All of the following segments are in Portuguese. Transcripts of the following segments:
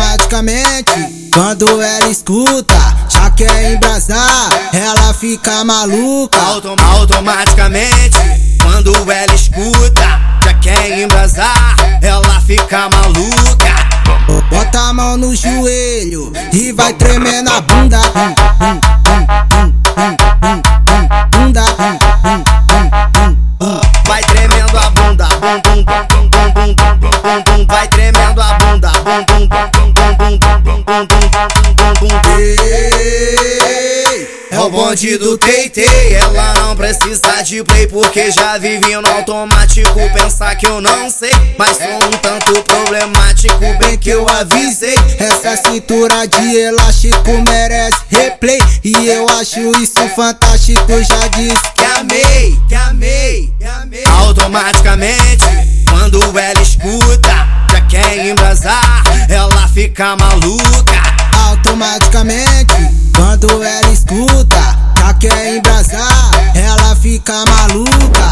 automaticamente. Quando ela escuta, quer embrasar, ela fica maluca. Autom automaticamente, quando ela escuta, já quer embrasar, ela fica maluca. Bota a mão no joelho e vai tremendo a bunda. Bunda. Vai tremendo a bunda, bum bum bum bum bum bum bum bum bum, vai tremendo a bunda, bum bum bum bum bum bum bum bum bum É o bonde do Teitei, ela não precisa de play porque já vive no automático. Pensar que eu não sei, mas sou um tanto problemático, bem que eu avisei. Essa cintura de elástico merece replay e eu acho isso fantástico. Já disse que amei, que amei, que amei. Automaticamente, quando ela escuta, já quer embrasar, ela fica maluca. Automaticamente, quando ela escuta, já quer embrasar, ela fica maluca.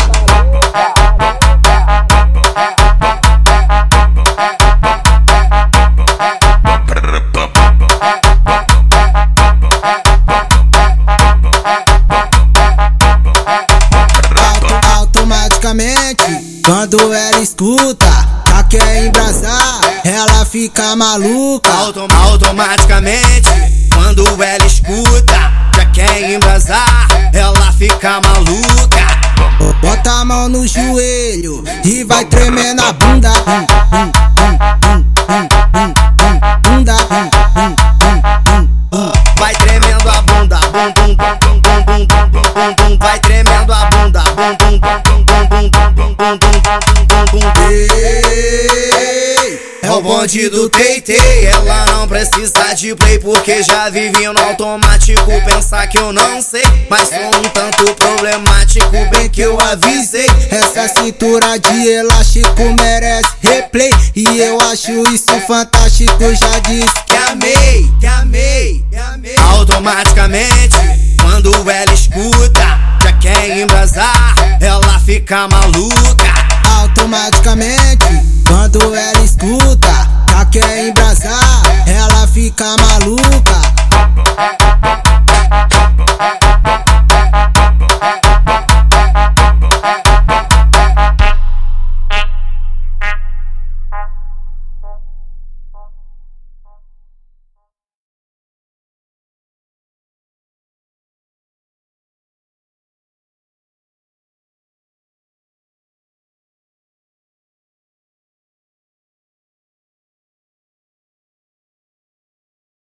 automaticamente. Quando ela escuta, quer embrasar, ela fica maluca. Autom automaticamente, quando ela escuta, já quer embrasar, ela fica maluca. Bota a mão no joelho e vai tremendo a bunda. Bunda. Vai tremendo a bunda, bum bum bum bum bum bum bum bum bum, vai tremendo a bunda, bum bum bum é o bonde do TT, ela não precisa de play porque já vivi no automático. Pensar que eu não sei, mas sou um tanto problemático, bem que eu avisei. Essa cintura de elástico merece replay e eu acho isso fantástico. Já disse que amei, que amei, que amei. Automaticamente, quando ela escuta, já quer embrasar. Ela fica maluca. Automaticamente, quando ela escuta, já quer embrasar, ela fica maluca.